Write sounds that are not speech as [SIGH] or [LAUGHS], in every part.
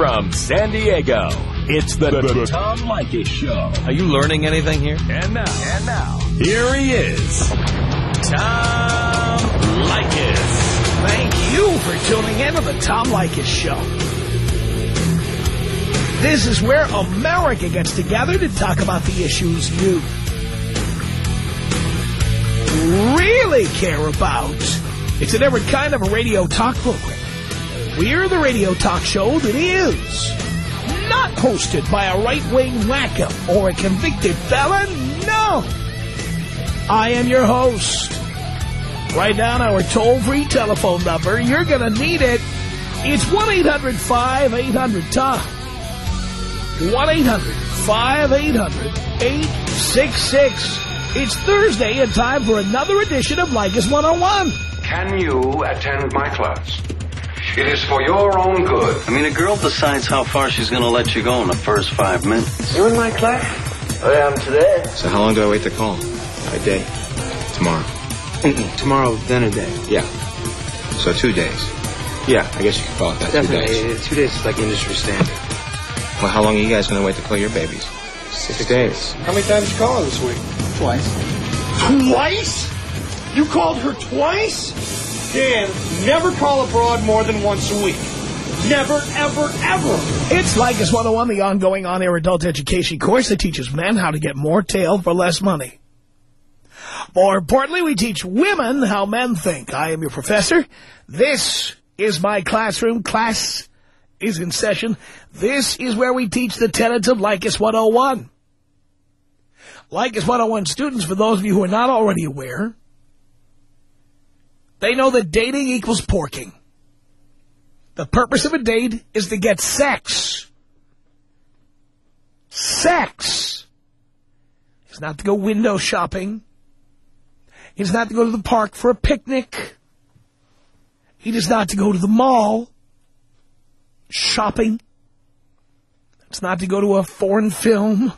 From San Diego, it's the, the, the Tom Leykis Show. Are you learning anything here? And now, and now, here he is, Tom Leykis. Thank you for tuning in to the Tom Leykis Show. This is where America gets together to talk about the issues you really care about. It's a different kind of a radio talk program. We're the radio talk show that is not hosted by a right-wing wacko or a convicted felon. No. I am your host. Write down our toll-free telephone number. You're going to need it. It's 1-800-5800-TOM. 1-800-5800-866. It's Thursday and time for another edition of Like Leykis 101. Can you attend my class? It is for your own good. I mean, a girl decides how far she's going to let you go in the first five minutes. You in my class? I am today. So how long do I wait to call? A day. Tomorrow. Tomorrow, then a day. Yeah. So two days. Yeah, I guess you could call it that. Definitely. Two days. Uh, Two days is like industry standard. Well, how long are you guys going to wait to call your babies? Six days. How many times did you call her this week? Twice. Twice? You called her twice? Dan, never call abroad more than once a week. Never, ever, ever. It's Leykis 101, the ongoing on-air adult education course that teaches men how to get more tail for less money. More importantly, we teach women how men think. I am your professor. This is my classroom. Class is in session. This is where we teach the tenets of Leykis 101. Leykis 101 students, for those of you who are not already aware, they know that dating equals porking. The purpose of a date is to get sex. Sex. It's not to go window shopping. It's not to go to the park for a picnic. It is not to go to the mall shopping. It's not to go to a foreign film.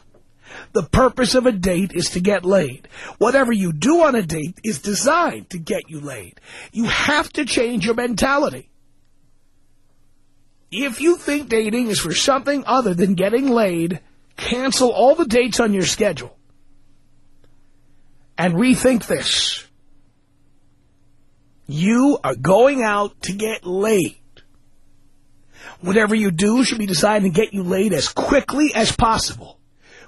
The purpose of a date is to get laid. Whatever you do on a date is designed to get you laid. You have to change your mentality. If you think dating is for something other than getting laid, cancel all the dates on your schedule. And rethink this. You are going out to get laid. Whatever you do should be designed to get you laid as quickly as possible.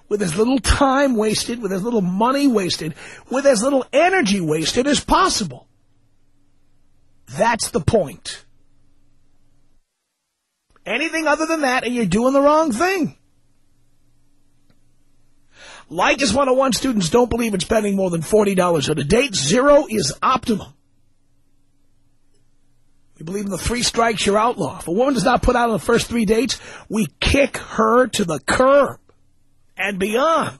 With as little time wasted, with as little money wasted, with as little energy wasted as possible. That's the point. Anything other than that, and you're doing the wrong thing. Leykis 101 students don't believe in spending more than $40 on a date. Zero is optimum. We believe in the three strikes, you're outlaw. If a woman does not put out on the first three dates, we kick her to the curb and beyond.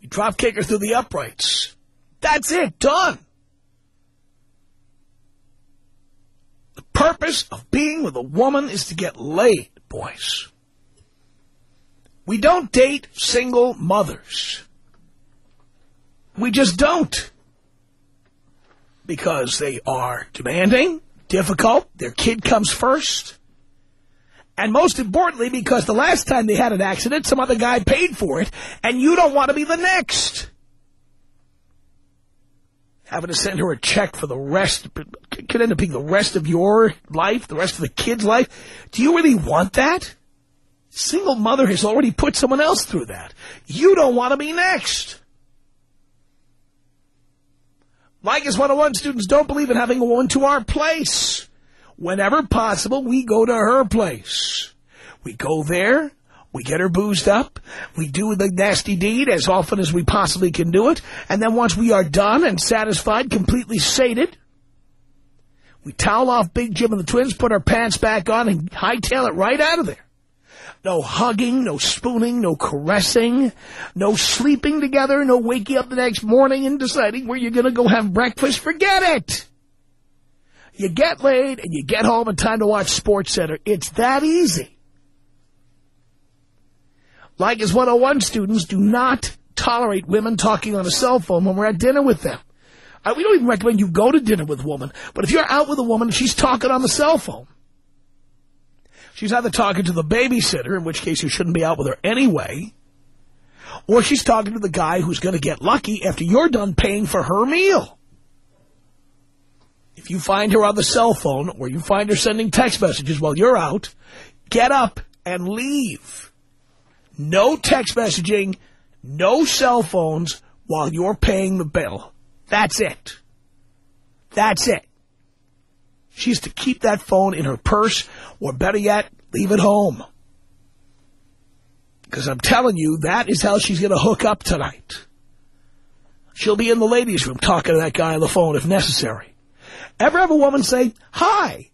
We drop kick her through the uprights. That's it. Done. The purpose of being with a woman is to get laid, boys. We don't date single mothers. We just don't. Because they are demanding, difficult, their kid comes first. And most importantly, because the last time they had an accident, some other guy paid for it, and you don't want to be the next. Having to send her a check for the rest, could end up being the rest of your life, the rest of the kid's life. Do you really want that? Single mother has already put someone else through that. You don't want to be next. Leykis 101 students don't believe in having a woman to our place. Whenever possible, we go to her place. We go there, we get her boozed up, we do the nasty deed as often as we possibly can do it, and then once we are done and satisfied, completely sated, we towel off Big Jim and the twins, put our pants back on, and hightail it right out of there. No hugging, no spooning, no caressing, no sleeping together, no waking up the next morning and deciding where you're going to go have breakfast. Forget it. You get laid and you get home in time to watch Sports Center. It's that easy. Leykis 101 students do not tolerate women talking on a cell phone when we're at dinner with them. Uh, we don't even recommend you go to dinner with a woman, but if you're out with a woman and she's talking on the cell phone, She's either talking to the babysitter, in which case you shouldn't be out with her anyway, or she's talking to the guy who's going to get lucky after you're done paying for her meal. If you find her on the cell phone or you find her sending text messages while you're out, get up and leave. No text messaging, no cell phones while you're paying the bill. That's it. That's it. She's to keep that phone in her purse, or better yet, leave it home. Because I'm telling you, that is how she's going to hook up tonight. She'll be in the ladies' room talking to that guy on the phone if necessary. Ever have a woman say, hi?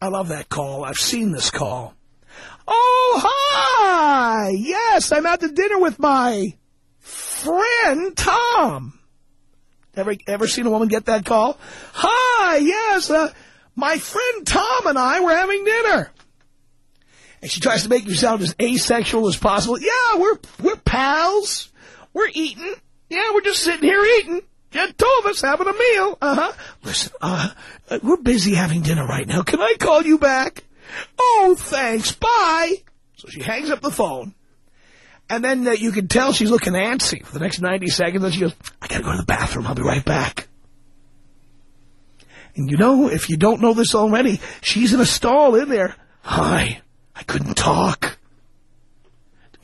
I love that call. I've seen this call. Oh, hi! Yes, I'm out to dinner with my friend Tom. Ever ever seen a woman get that call? Hi, yes, uh, my friend Tom and I were having dinner. And she tries to make you sound as asexual as possible. Yeah, we're we're pals. We're eating. Yeah, we're just sitting here eating. Yeah, two of us having a meal. Uh-huh. Listen, uh, we're busy having dinner right now. Can I call you back? Oh, thanks. Bye. So she hangs up the phone. And then uh, you can tell she's looking antsy for the next 90 seconds. And she goes, I got to go to the bathroom. I'll be right back. And you know, if you don't know this already, she's in a stall in there. Hi, I couldn't talk.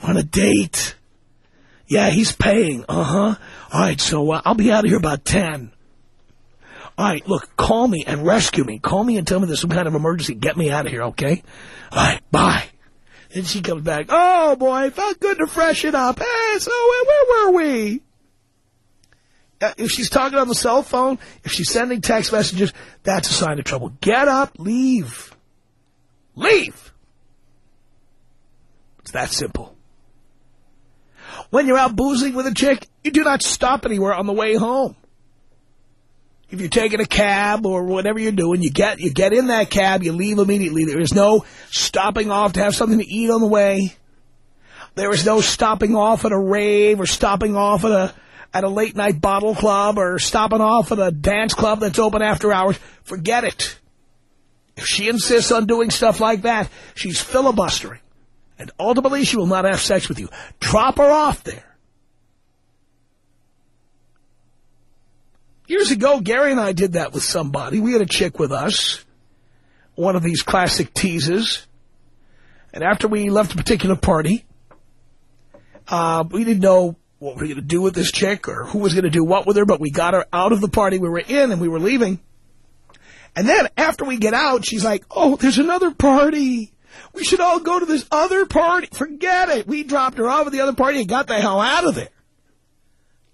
On a date. Yeah, he's paying. Uh-huh. All right, so uh, I'll be out of here about 10. All right, look, call me and rescue me. Call me and tell me there's some kind of emergency. Get me out of here, okay? All right, bye. Then she comes back. Oh, boy, felt good to freshen up. Hey, so uh, where were we? Uh, if she's talking on the cell phone, if she's sending text messages, that's a sign of trouble. Get up, leave. Leave. It's that simple. When you're out boozing with a chick, you do not stop anywhere on the way home. If you're taking a cab or whatever you're doing, you get you get in that cab, you leave immediately. There is no stopping off to have something to eat on the way. There is no stopping off at a rave or stopping off at a at a late night bottle club or stopping off at a dance club that's open after hours. Forget it. If she insists on doing stuff like that, she's filibustering. And ultimately, she will not have sex with you. Drop her off there. Years ago, Gary and I did that with somebody. We had a chick with us, one of these classic teases. And after we left a particular party, uh, we didn't know what we were going to do with this chick or who was going to do what with her, but we got her out of the party we were in and we were leaving. And then after we get out, she's like, oh, there's another party. We should all go to this other party. Forget it. We dropped her off at the other party and got the hell out of there.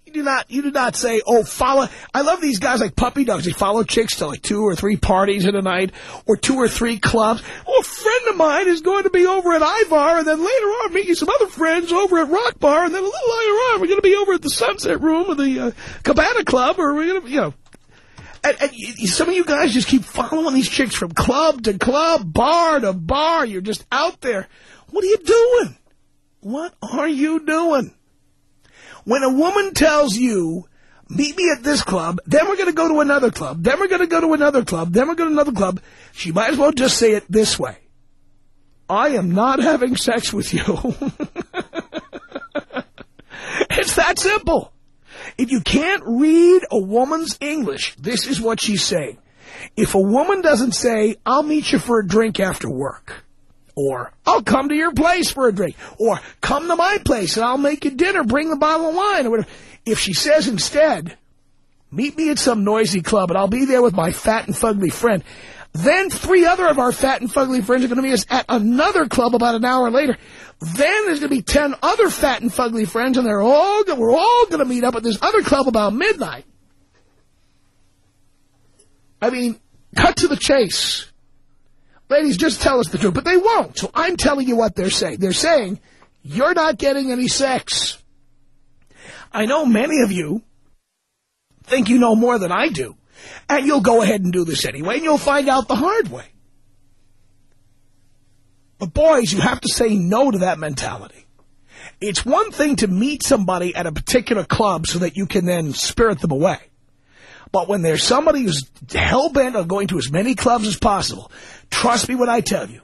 You do not, you do not say, oh, follow. I love these guys like puppy dogs. They follow chicks to like two or three parties in a night or two or three clubs. Oh, a friend of mine is going to be over at Ivar and then later on meeting some other friends over at Rock Bar and then a little later on we're going to be over at the Sunset Room of the uh, Cabana Club or we're going to, you know. And, and some of you guys just keep following these chicks from club to club, bar to bar. You're just out there. What are you doing? What are you doing? When a woman tells you, meet me at this club, then we're going to go to another club, then we're going to go to another club, then we're going to another club, she might as well just say it this way. I am not having sex with you. [LAUGHS] it's that simple. If you can't read a woman's English, this is what she's saying. If a woman doesn't say, I'll meet you for a drink after work, or I'll come to your place for a drink, or come to my place and I'll make you dinner, bring the bottle of wine, or whatever. If she says instead, meet me at some noisy club and I'll be there with my fat and fugly friend, then three other of our fat and fugly friends are going to meet us at another club about an hour later. Then there's going to be ten other fat and fugly friends, and they're all we're all going to meet up at this other club about midnight. I mean, cut to the chase. Ladies, just tell us the truth. But they won't. So I'm telling you what they're saying. They're saying, you're not getting any sex. I know many of you think you know more than I do. And you'll go ahead and do this anyway, and you'll find out the hard way. But boys, you have to say no to that mentality. It's one thing to meet somebody at a particular club so that you can then spirit them away. But when there's somebody who's hell-bent on going to as many clubs as possible, trust me when I tell you,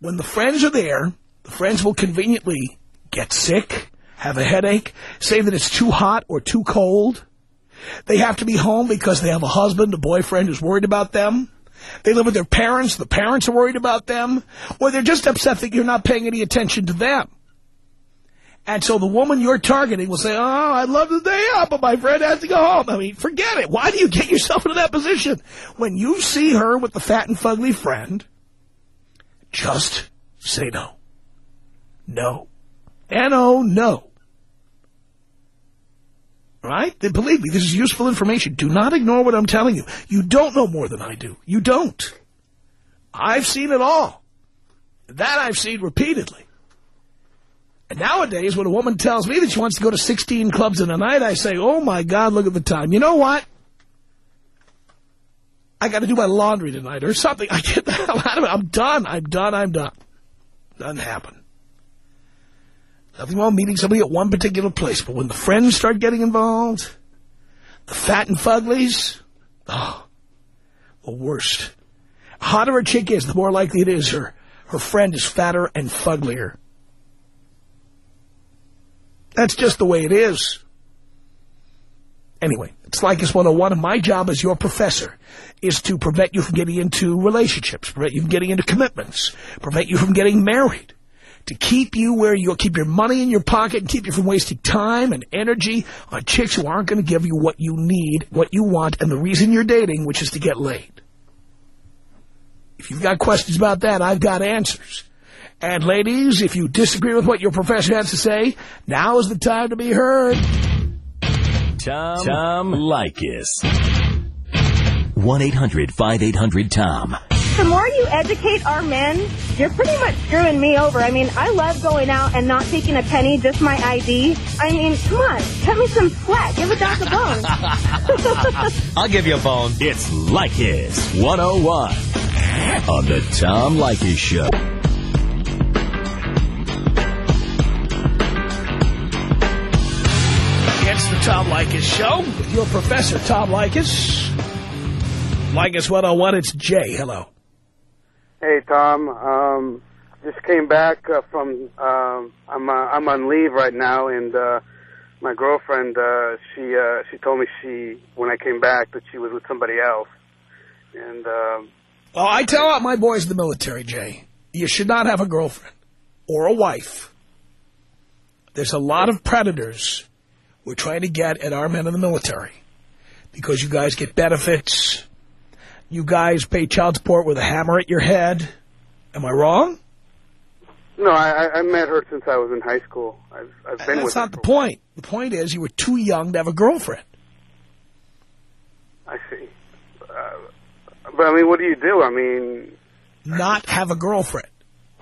When the friends are there, the friends will conveniently get sick, have a headache, say that it's too hot or too cold. They have to be home because they have a husband, a boyfriend who's worried about them. They live with their parents, the parents are worried about them. Or they're just upset that you're not paying any attention to them. And so the woman you're targeting will say, oh, I'd love to stay up, but my friend has to go home. I mean, forget it. Why do you get yourself into that position? When you see her with the fat and fugly friend, just say no. No. N-O, no. Right? Then believe me, this is useful information. Do not ignore what I'm telling you. You don't know more than I do. You don't. I've seen it all. That I've seen repeatedly. And nowadays, when a woman tells me that she wants to go to 16 clubs in a night, I say, oh, my God, look at the time. You know what? I got to do my laundry tonight or something. [LAUGHS] I get the hell out of it. I'm done. I'm done. I'm done. Doesn't happen. Nothing wrong meeting somebody at one particular place. But when the friends start getting involved, the fat and fuglies, oh, the worst. Hotter a chick is, the more likely it is her, her friend is fatter and fuglier. That's just the way it is. Anyway, it's Leykis 101, and my job as your professor is to prevent you from getting into relationships, prevent you from getting into commitments, prevent you from getting married, to keep you where you'll keep your money in your pocket and keep you from wasting time and energy on chicks who aren't going to give you what you need, what you want, and the reason you're dating, which is to get laid. If you've got questions about that, I've got answers. And ladies, if you disagree with what your professor has to say, now is the time to be heard. Tom, Tom Leykis. 1-800-5800-TOM. The more you educate our men, you're pretty much screwing me over. I mean, I love going out and not taking a penny, just my ID. I mean, come on, cut me some slack. Give a doc a bone. [LAUGHS] I'll give you a bone. It's Leykis 101 on the Tom Leykis Show. It's the Tom Leykis Show with your professor, Tom Leykis. Leykis 101, it's Jay. Hello. Hey Tom, um, just came back uh, from um, I'm uh, I'm on leave right now, and uh, my girlfriend uh, she uh, she told me she when I came back that she was with somebody else, and um, Oh, I tell my boys in the military, Jay, you should not have a girlfriend or a wife. There's a lot of predators we're trying to get at our men in the military because you guys get benefits. You guys pay child support with a hammer at your head. Am I wrong? no, I, I met her since I was in high school. I've I've been That's with her. not the point. The point is you were too young to have a girlfriend. I see, uh, but I mean, what do you do? I mean, Not have a girlfriend.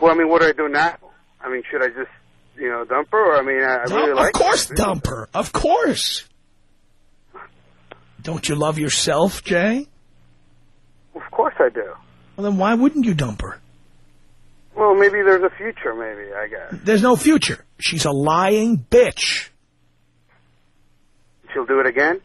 well, I mean, what do I do now? I mean, should I just you know dump her? Or, I mean, I, I really of like. course her. dump her. Of course. Don't you love yourself, Jay? I do. Well, then why wouldn't you dump her? Well, maybe there's a future. Maybe I guess There's no future. She's a lying bitch. she'll do it again.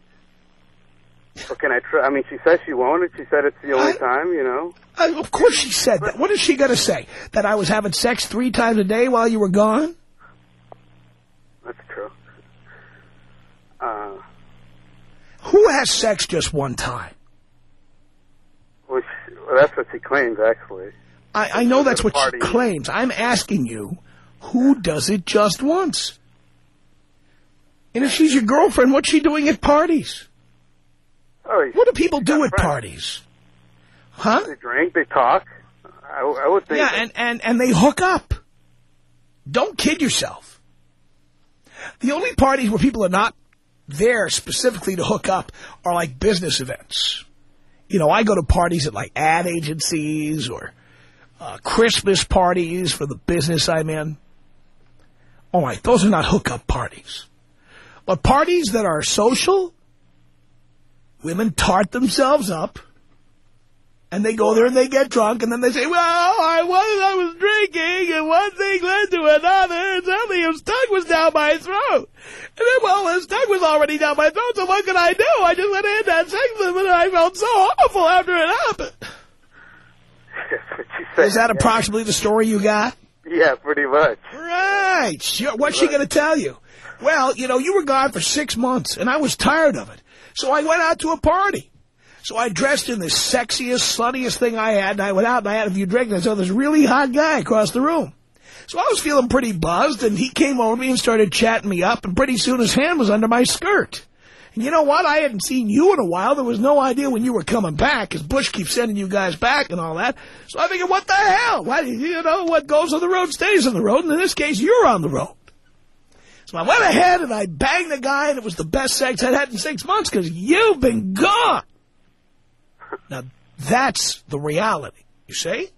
Or can I try? I mean, she says she won't. and She said it's the only time. You know. Uh, of course she said that. What is she going to say? That I was having sex three times a day while you were gone? That's true. Uh, Who has sex just one time? Well, she, well, that's what she claims, actually. I, I know that's what she claims. I'm asking you, who does it just once? And if she's your girlfriend, what's she doing at parties? Oh, What do people do at friends. parties? Huh? They drink, they talk. I, I would think. Yeah, and, and, and they hook up. Don't kid yourself. The only parties where people are not there specifically to hook up are like business events. You know, I go to parties at like ad agencies or uh, Christmas parties for the business I'm in. All right, those are not hookup parties. But parties that are social, women tart themselves up, and they go there and they get drunk, and then they say, well, I was, I was drinking, and one thing led to another, and suddenly his tongue was down my throat. And then, well, his tongue was already down my throat, so what could I do? I just went in and had sex with and I felt so awful after it happened. [LAUGHS] That's what she saying. Is that yeah. approximately the story you got? Yeah, pretty much. Right. Sure. What's she going to tell you? Well, you know, you were gone for six months, and I was tired of it. So I went out to a party. So I dressed in the sexiest, sluttiest thing I had, and I went out and I had a few drinks, and I saw this really hot guy across the room. So I was feeling pretty buzzed, and he came over to me and started chatting me up, and pretty soon his hand was under my skirt. And you know what? I hadn't seen you in a while. There was no idea when you were coming back, because Bush keeps sending you guys back and all that. So I figured, what the hell? Why, you know, what goes on the road stays on the road, and in this case, you're on the road. So I went ahead and I banged the guy, and it was the best sex I'd had in six months, because you've been gone. Now, that's the reality, you see?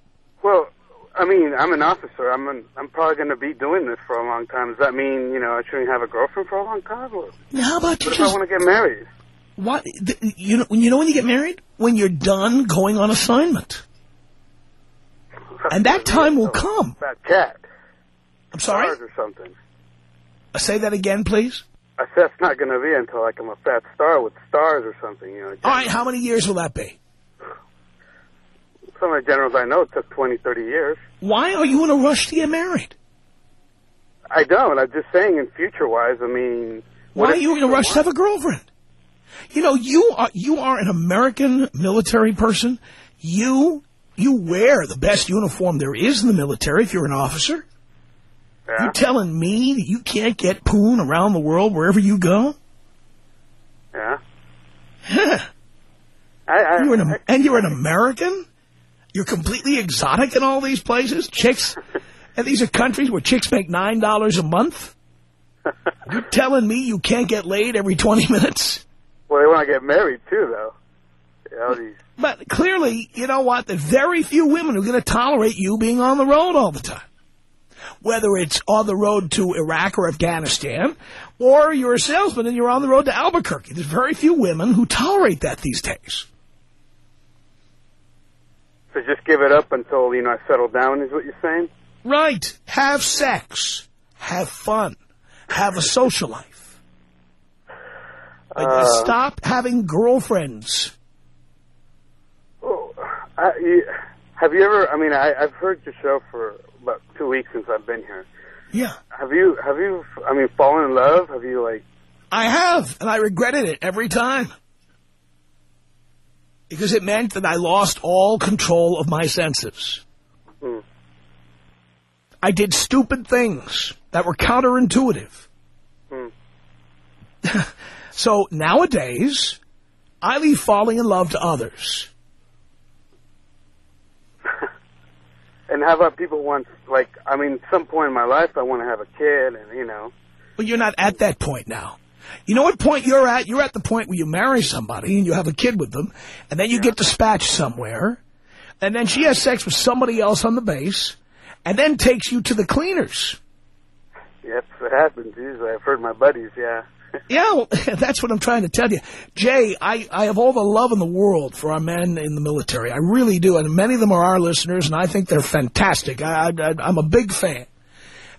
Well, I mean, I'm an officer. I'm an, I'm probably going to be doing this for a long time. Does that mean, you know, I shouldn't have a girlfriend for a long time? Or Now, how about you what if just... I want to get married? What th- you know? You know when you get married, when you're done going on assignment, and that time will come. That cat. I'm sorry. Stars or something. Uh, Say that again, please. I said it's not going to be until like I'm a fat star with stars or something. You know, All right, how many years will that be? Some of the generals I know it took 20, 30 years. Why are you in a rush to get married? I don't. I'm just saying, in future wise, I mean, Why are you in a rush to have a girlfriend? You know, you are you are an American military person. You you wear the best uniform there is in the military if you're an officer. Yeah. You telling me that you can't get poon around the world wherever you go? Yeah. Huh. I, I, You're an, I, and you're an American? You're completely exotic in all these places? Chicks? and these are countries where chicks make $9 a month? You're telling me you can't get laid every 20 minutes? well, they want to get married too, though. You know, these, But clearly, you know what? There's very few women who are going to tolerate you being on the road all the time. Whether it's on the road to Iraq or Afghanistan, or you're a salesman and you're on the road to Albuquerque. There's very few women who tolerate that these days. So just give it up until you know I settle down. Is what you're saying? Right. Have sex. Have fun. Have a social life. Uh, stop having girlfriends. Oh, I, you, have you ever? I mean, I, I've heard your show for about two weeks since I've been here. Yeah. Have you? Have you? I mean, fallen in love? Have you like? I have, and I regretted it every time. Because it meant that I lost all control of my senses. Hmm. I did stupid things that were counterintuitive. Hmm. [LAUGHS] So nowadays, I leave falling in love to others. [LAUGHS] And how about people want like? I mean, some point in my life, I want to have a kid, and you know. Well, you're not at that point now. You know what point you're at? You're at the point where you marry somebody and you have a kid with them, and then you get dispatched somewhere, and then she has sex with somebody else on the base, and then takes you to the cleaners. Yes, it happens usually. I've heard my buddies. Yeah. [LAUGHS] Yeah, well, [LAUGHS] that's what I'm trying to tell you. Jay, I, I have all the love in the world for our men in the military. I really do. And many of them are our listeners, and I think they're fantastic. I, I, I'm a big fan.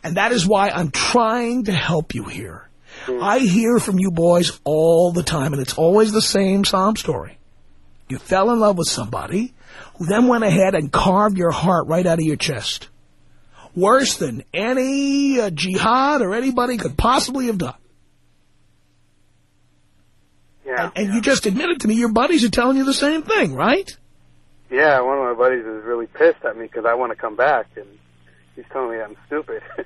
And that is why I'm trying to help you here. I hear from you boys all the time, and it's always the same sob story. You fell in love with somebody who then went ahead and carved your heart right out of your chest. Worse than any uh, jihad or anybody could possibly have done. Yeah. And you just admitted to me your buddies are telling you the same thing, right? Yeah, one of my buddies is really pissed at me because I want to come back, and he's telling me I'm stupid. [LAUGHS]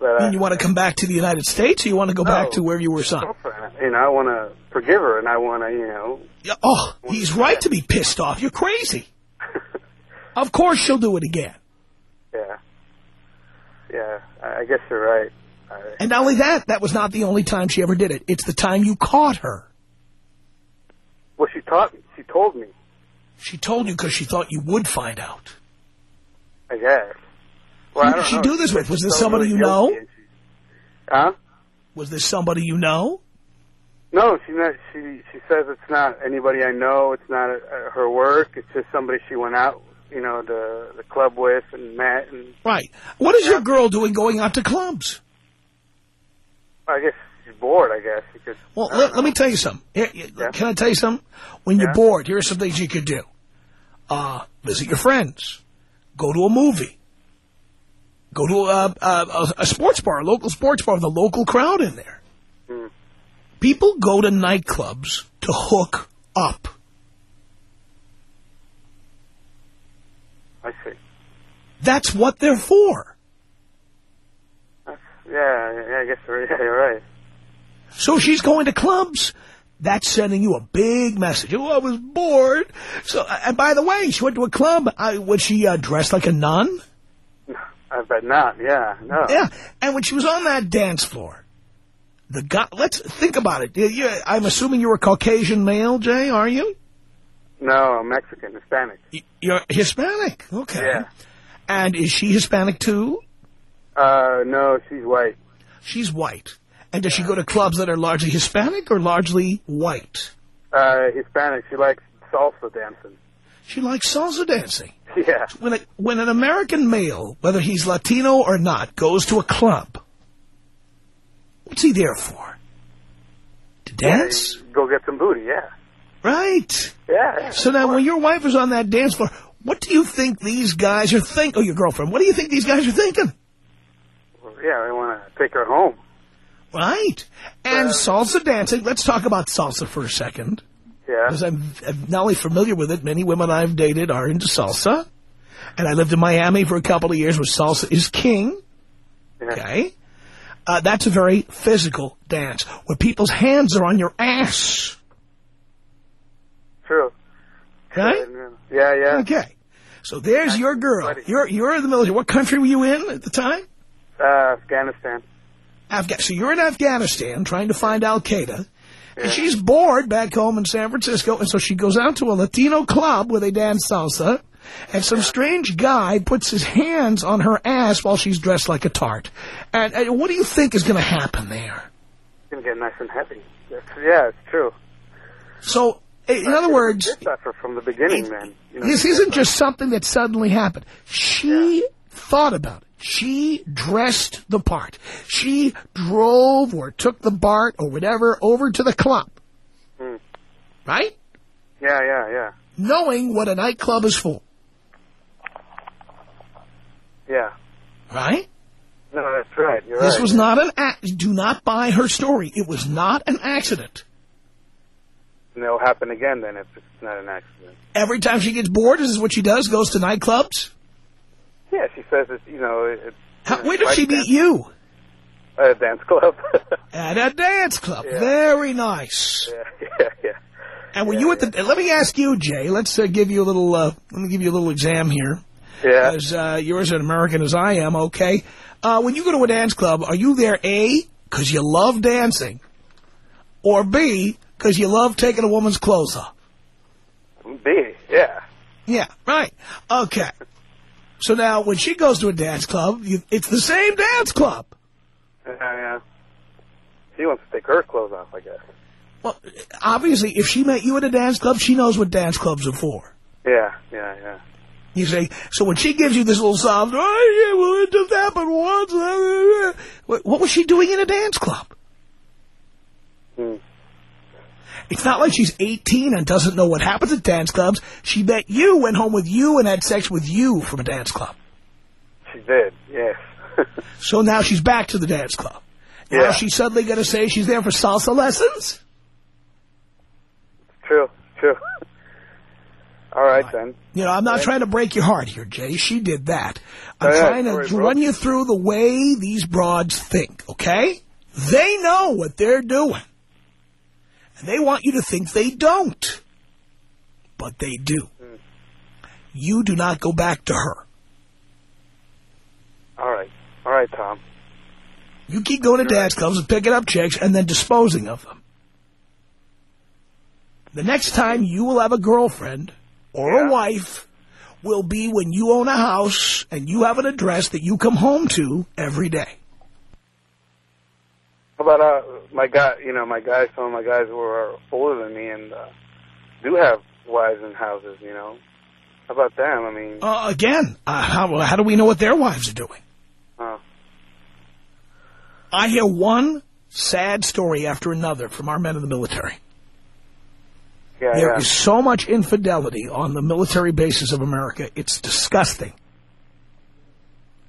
but uh, And you want to come back to the United States or you want to go back to where you were son? you know, I want to forgive her, and I want to, you know, Yeah, Oh, he's right to be pissed off. You're crazy. [LAUGHS] Of course she'll do it again. yeah, yeah. I I guess you're right. I, And not only that, that was not the only time she ever did it. It's the time you caught her. well, she taught me. She told me. She told you because she thought you would find out. I guess. Well, Who did she know. do this with? Was this somebody you know? guilty, and she- Huh? Was this somebody you know? No, she not, she she says it's not anybody I know. It's not uh, her work. It's just somebody she went out, you know, the the club with and met. And Right. What is your girl doing going out to clubs? I guess she's bored. I guess because Well, let, let me tell you something. Here, Yeah. Can I tell you something? When you're Yeah. bored, here are some things you could do. Uh, visit your friends. go to a movie, go to a, a, a sports bar, a local sports bar with a local crowd in there. Mm. People go to nightclubs to hook up. I see. That's what they're for. That's, yeah, yeah, I guess you're, [LAUGHS] yeah, you're right. So she's going to clubs. That's sending you a big message. Oh, I was bored. So, and by the way, she went to a club. I, was she uh, dressed like a nun? I bet not. Yeah, no. Yeah. And when she was on that dance floor, the guy, let's think about it. You- you- I'm assuming you're a Caucasian male, Jay, are you? No, I'm Mexican, Hispanic. You're Hispanic. Okay. Yeah. And is she Hispanic too? Uh, no, she's white. She's white. And does she go to clubs that are largely Hispanic or largely white? Uh, Hispanic. She likes salsa dancing. She likes salsa dancing. Yeah. When, a, when an American male, whether he's Latino or not, goes to a club, what's he there for? To dance? Go get some booty. Yeah. Right. Yeah. yeah So now when your wife is on that dance floor, what do you think these guys are thinking? Oh, your girlfriend. What do you think these guys are thinking? Well, yeah, they want to take her home. Right. And salsa dancing, let's talk about salsa for a second. Yeah. Because I'm, I'm not only familiar with it, many women I've dated are into salsa. And I lived in Miami for a couple of years where salsa is king. Yeah. Okay. Uh, that's a very physical dance where people's hands are on your ass. True. Right? Yeah, yeah. Okay. So there's your girl. You're, you're in the military. What country were you in at the time? Uh, Afghanistan. Afghan. So you're in Afghanistan trying to find Al-Qaeda. And she's bored back home in San Francisco. And so she goes out to a Latino club where they dance salsa. And some strange guy puts his hands on her ass while she's dressed like a tart. And, and what do you think is going to happen there? It's gonna get nice and heavy. That's, yeah, it's true. So, in other words, Did suffer from the beginning, man. You know, this isn't just something that suddenly happened. She thought about it. She dressed the part. She drove or took the BART or whatever over to the club. Hmm. Right? Yeah, yeah, yeah, Knowing what a nightclub is for. yeah. Right? No, that's right. You're right. This right. was not an ac Do not buy her story. It was not an accident. And it'll happen again then if it's not an accident. Every time she gets bored, this is what she does, goes to nightclubs. Yeah, she says it's you know it's How, where did she meet you? at a dance club. [LAUGHS] At a dance club. Very nice. yeah, yeah, yeah. And were you at the? Let me ask you, Jay. Let's uh, give you a little. Uh, let me give you a little exam here. Yeah. As uh, you're as an American as I am, okay. Uh, when you go to a dance club, are you there A because you love dancing, or B because you love taking a woman's clothes off? B, yeah. Yeah, right. Okay. So now, when she goes to a dance club, you, it's the same dance club. Yeah, yeah. She wants to take her clothes off, I guess. Well, obviously, if she met you at a dance club, she knows what dance clubs are for. Yeah, yeah, yeah. You say, so when she gives you this little soft, oh, yeah, well, it just happened once. Uh, uh, what, what was she doing in a dance club? Hmm. It's not like she's 18 and doesn't know what happens at dance clubs. She met you, went home with you, and had sex with you from a dance club. She did, yes. [LAUGHS] So now she's back to the dance club. Now Yeah. she's suddenly going to say she's there for salsa lessons? true, true. All right, then. You know, I'm not trying to break your heart here, Jay. She did that. I'm yeah, trying to run you through the way these broads think, okay? They know what they're doing. And they want you to think they don't. But they do. You do not go back to her. All right. All right, Tom. You keep going to dance clubs and picking up chicks and then disposing of them. The next time you will have a girlfriend or a wife will be when you own a house and you have an address that you come home to every day. How about uh, my guy? You know, my guys. Some of my guys who are older than me and uh, do have wives and houses. You know, how about them? I mean, Uh, again, uh, how, how do we know what their wives are doing? I hear one sad story after another from our men in the military. yeah, There yeah. is so much infidelity on the military bases of America. It's disgusting.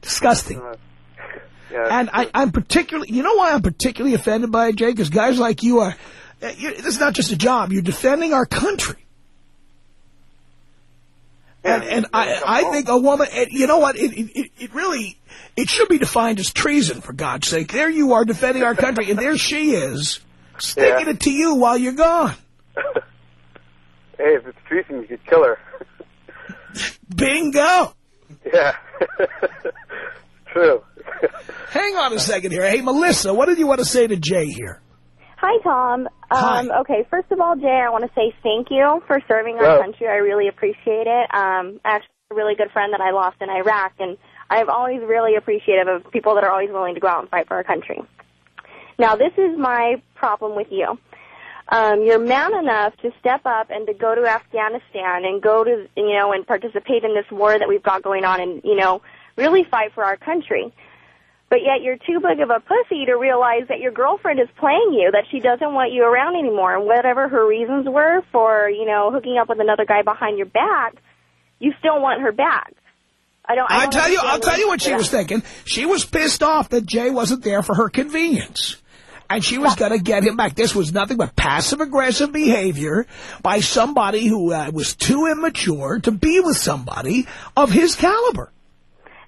Disgusting. Yeah, And I, I'm particularly, you know why I'm particularly offended by it, Jay? Because guys like you are, eh, you, this is not just a job. You're defending our country. And, and I, I think a woman, you know what, it, it, it really, it should be defined as treason, for God's sake. There you are defending our country, and there she is, [LAUGHS] sticking Yeah. it to you while you're gone. [LAUGHS] hey, if it's treason, you could kill her. [LAUGHS] Bingo! yeah. True. [LAUGHS] Hang on a second here. Hey, Melissa, what did you want to say to Jay here? Hi, Tom. Hi. Um, okay, first of all, Jay, I want to say thank you for serving our Yeah. country. I really appreciate it. Um, actually, a really good friend that I lost in Iraq, and I'm always really appreciative of people that are always willing to go out and fight for our country. Now, this is my problem with you. Um, you're man enough to step up and to go to Afghanistan and go to, you know, and participate in this war that we've got going on and, you know, really fight for our country. But yet you're too big of a pussy to realize that your girlfriend is playing you, that she doesn't want you around anymore. And whatever her reasons were for, you know, hooking up with another guy behind your back, you still want her back. I don't. I I'll don't tell you, I'll tell you what she that. was thinking. She was pissed off that Jay wasn't there for her convenience. And she was going to get him back. This was nothing but passive-aggressive behavior by somebody who uh, was too immature to be with somebody of his caliber.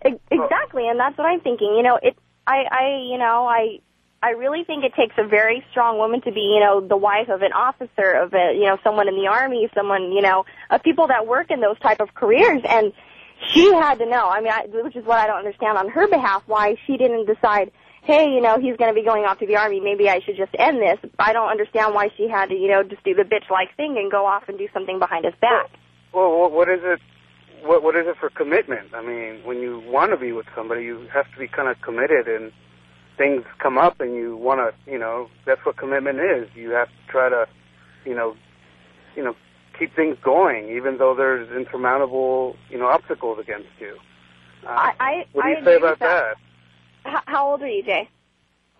Exactly, and that's what I'm thinking. You know, it. I, I, you know, I, I really think it takes a very strong woman to be, you know, the wife of an officer, of a, you know, someone in the army, someone, you know, of people that work in those type of careers. And she had to know. I mean, I, which is what I don't understand on her behalf why she didn't decide. Hey, you know, he's going to be going off to the army. Maybe I should just end this. I don't understand why she had to, you know, just do the bitch-like thing and go off and do something behind his back. Well, what, what is it? What what is it for commitment? I mean, when you want to be with somebody, you have to be kind of committed, and things come up, and you want to, you know, that's what commitment is. You have to try to, you know, you know, keep things going, even though there's insurmountable, you know, obstacles against you. Uh, I, I, what do I you say about that. that? H- how old are you, Jay?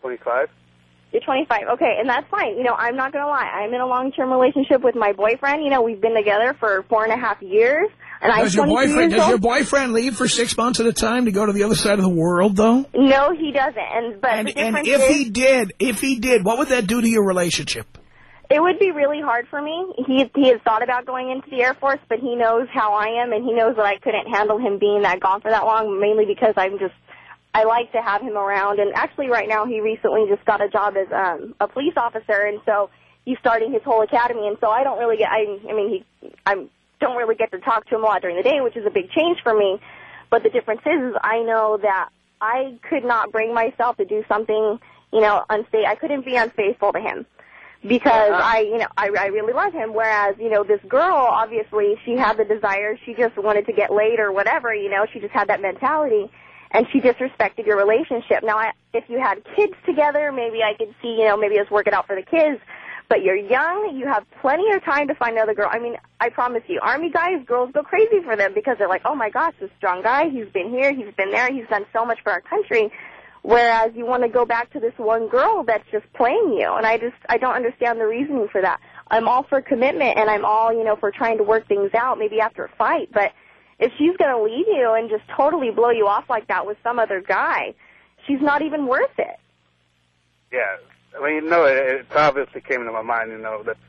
Twenty-five. You're 25. Okay, and that's fine. You know, I'm not going to lie. I'm in a long-term relationship with my boyfriend. You know, we've been together for four and a half years. And I'm Does your boyfriend does your boyfriend leave for six months at a time to go to the other side of the world, though? No, he doesn't. And but And and if is, he did, if he did, what would that do to your relationship? it would be really hard for me. He he has thought about going into the Air Force, but he knows how I am, and he knows that I couldn't handle him being that gone for that long. Mainly because I'm just I like to have him around. And actually, right now, he recently just got a job as um, a police officer, and so he's starting his whole academy. And so I don't really get. I I mean, he I'm don't really get to talk to him a lot during the day, which is a big change for me. But the difference is, is I know that I could not bring myself to do something, you know, unsafe. I couldn't be unfaithful to him because uh-huh. I, you know, I, I really love him. Whereas, you know, this girl, obviously, she had the desire. She just wanted to get laid or whatever, you know. She just had that mentality, and she disrespected your relationship. Now, I, if you had kids together, maybe I could see, you know, maybe just work it out for the kids. But you're young, you have plenty of time to find another girl. I mean, I promise you, army guys, girls go crazy for them because they're like, oh my gosh, this strong guy, he's been here, he's been there, he's done so much for our country. Whereas you want to go back to this one girl that's just playing you, and I just I don't understand the reasoning for that. I'm all for commitment, and I'm all you know for trying to work things out, maybe after a fight. But if she's going to leave you and just totally blow you off like that with some other guy, she's not even worth it. Yeah, I mean, no, it, it obviously came into my mind. You know, that's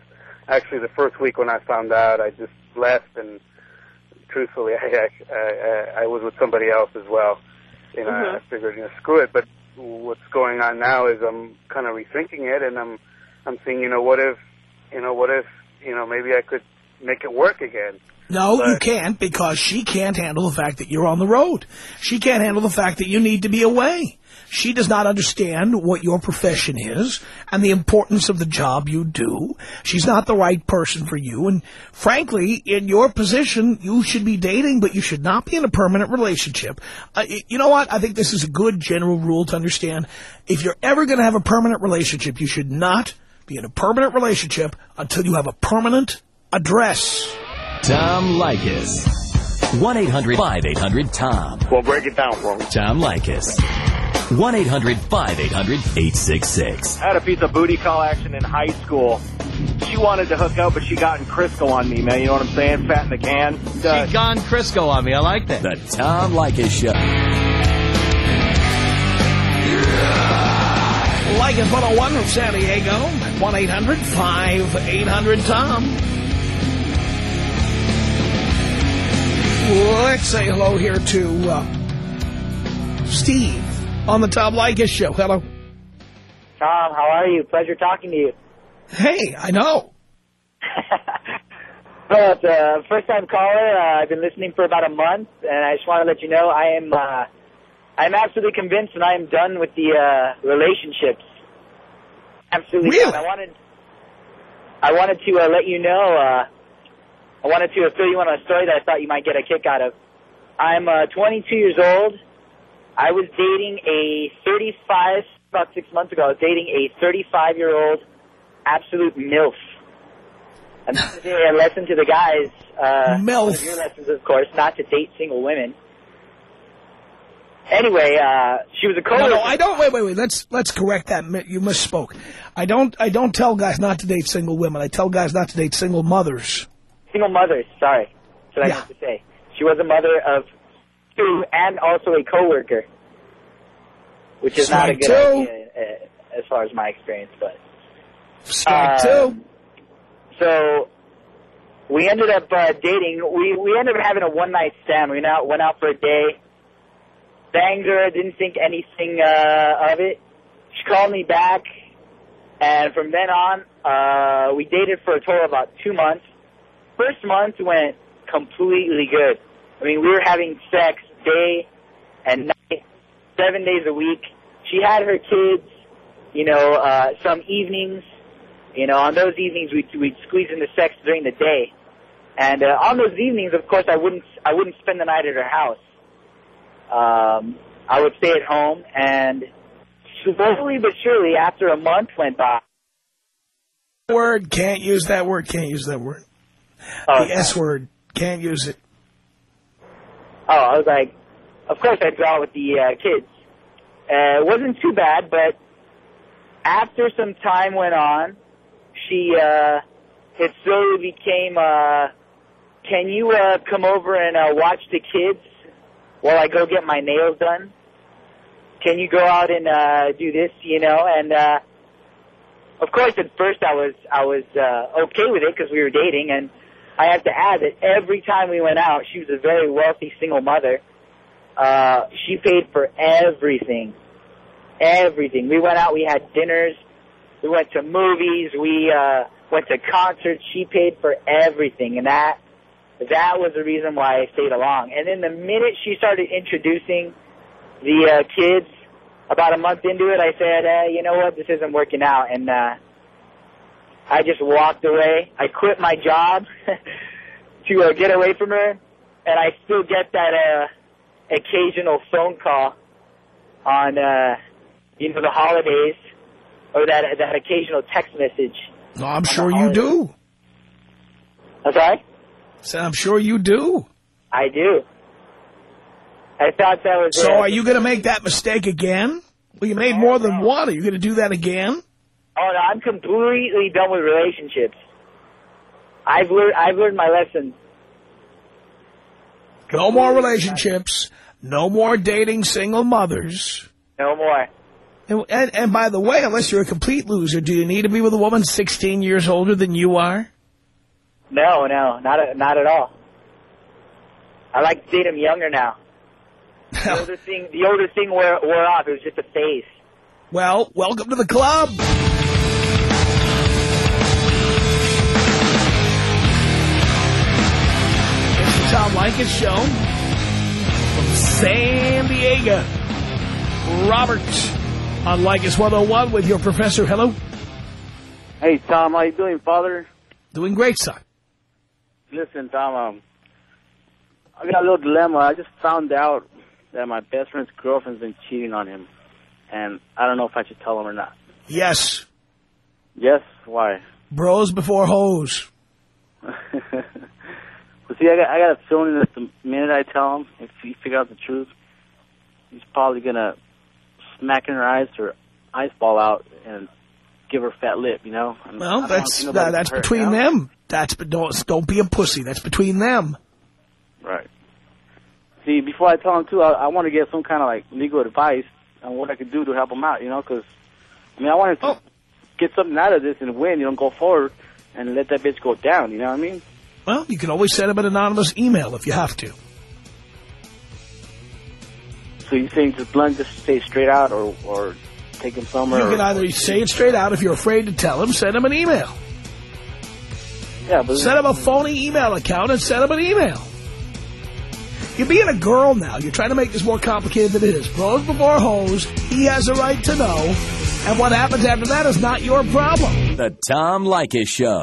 actually the first week when I found out, I just left, and truthfully, [LAUGHS] I I, I, I was with somebody else as well. You know, Mhm. I figured, you know, screw it. But what's going on now is I'm kind of rethinking it, and I'm I'm thinking, you know, what if, you know, what if, you know, maybe I could make it work again. No, you can't because she can't handle the fact that you're on the road. She can't handle the fact that you need to be away. She does not understand what your profession is and the importance of the job you do. She's not the right person for you. And frankly, in your position, you should be dating, but you should not be in a permanent relationship. Uh, you know what? I think this is a good general rule to understand. If you're ever going to have a permanent relationship, you should not be in a permanent relationship until you have a permanent address? Tom Leykis. 1-800-5800-TOM. Well, break it down, bro. Tom Leykis. 1-800-5800-866. I had a piece of booty call action in high school. She wanted to hook up, but she got in Crisco on me, man. You know what I'm saying? Fat in the can. Uh, she gone Crisco on me. I like that. The Tom Leykis Show. Like Leykis 101 from San Diego. 1-800-5800-TOM. Let's say hello here to uh, Steve on the Tom Leykis show. Hello. Tom, how are you? Pleasure talking to you. Hey, I know. [LAUGHS] But uh, first time caller. Uh, I've been listening for about a month, and I just want to let you know I am uh, I'm absolutely convinced, and I am done with the uh, relationships. Absolutely Really? done. I wanted I wanted to uh, let you know. Uh, I wanted to fill you in on a story that I thought you might get a kick out of. I'm uh, 22 years old. I was dating a 35 about six months ago. I was dating a 35 year old absolute milf. And this is a lesson to the guys. Uh, MILF. Your lessons, of course, not to date single women. Anyway, uh, she was a No, no, I don't. Wait, wait, wait. Let's let's correct that. You misspoke. I don't. I don't tell guys not to date single women. I tell guys not to date single mothers. Single mothers, sorry. That's what Yeah. I meant to say. She was a mother of two and also a coworker. Which is not a good two. idea uh, as far as my experience, but. Strike Uh, two. So we ended up uh, dating. We we ended up having a one night stand. We went out went out for a day. Banged her. Didn't think anything uh, of it. She called me back, and from then on, uh, we dated for a total of about two months. First month went completely good. I mean, we were having sex day and night, seven days a week. She had her kids. You know, uh, some evenings. You know, on those evenings we'd, we'd squeeze in the sex during the day, and uh, on those evenings, of course, I wouldn't I wouldn't spend the night at her house. Um, I would stay at home, and slowly but surely, after a month went by, Word can't use that word. Can't use that word. Oh, the S word can't use it. oh, I was like, of course I draw with the uh, kids. Uh, it wasn't too bad, but after some time went on, she uh, it slowly became, uh, can you uh, come over and uh, watch the kids while I go get my nails done? Can you go out and uh, do this, you know? And uh, of course, at first I was I was uh, okay with it because we were dating, and I have to add that every time we went out, she was a very wealthy single mother. Uh, she paid for everything, everything. We went out, we had dinners, we went to movies, we uh, went to concerts. She paid for everything, and that that was the reason why I stayed along. And then the minute she started introducing the uh, kids, about a month into it, I said, uh, you know what, this isn't working out, and uh, I just walked away. I quit my job [LAUGHS] to uh, get away from her, and I still get that uh, occasional phone call on, uh, you know, the holidays, or that that occasional text message. No, I'm sure you do. I'm sorry? So I'm sure you do. I do. I thought that was So it. are you going to make that mistake again? Well, you made more than one. Are you going to do that again? Oh no, I'm completely done with relationships. I've learned I've learned my lesson. No more relationships. No more dating single mothers. No more. And, and, and by the way, unless you're a complete loser, do you need to be with a woman 16 years older than you are? No, no, not a, not at all. I like to date younger now. The [LAUGHS] older thing, the older thing wore, wore off. It was just a phase. Well, welcome to the club. Tom Leykis Show from San Diego. Robert on Leykis 101 with your professor. Hello. Hey, Tom, how you doing, Father? Doing great, son. Listen, Tom, um, I got a little dilemma. I just found out that my best friend's girlfriend's been cheating on him, and I don't know if I should tell him or not. Yes. Yes? Why? Bros before hoes. [LAUGHS] But see, I got, I got a feeling that the minute I tell him, if he figure out the truth, he's probably gonna smack in her eyes, her eyes fall out, and give her fat lip. You know? And Well, that's that, that's hurt, between you know? them. That's don't don't be a pussy. That's between them. Right. See, before I tell him too, I, I want to get some kind of like legal advice on what I could do to help him out. You know, because I mean, I wanted to oh. get something out of this and win, you know, go forward and let that bitch go down, you know what I mean? Well, you can always send him an anonymous email if you have to. So you saying just blunt, just say straight out or, or take him somewhere? You can either say it straight out. If you're afraid to tell him, send him an email. Yeah, but... Set up a phony email account and send him an email. You're being a girl now. You're trying to make this more complicated than it is. Pros before hoes. He has a right to know. And what happens after that is not your problem. The Tom Leykis Show.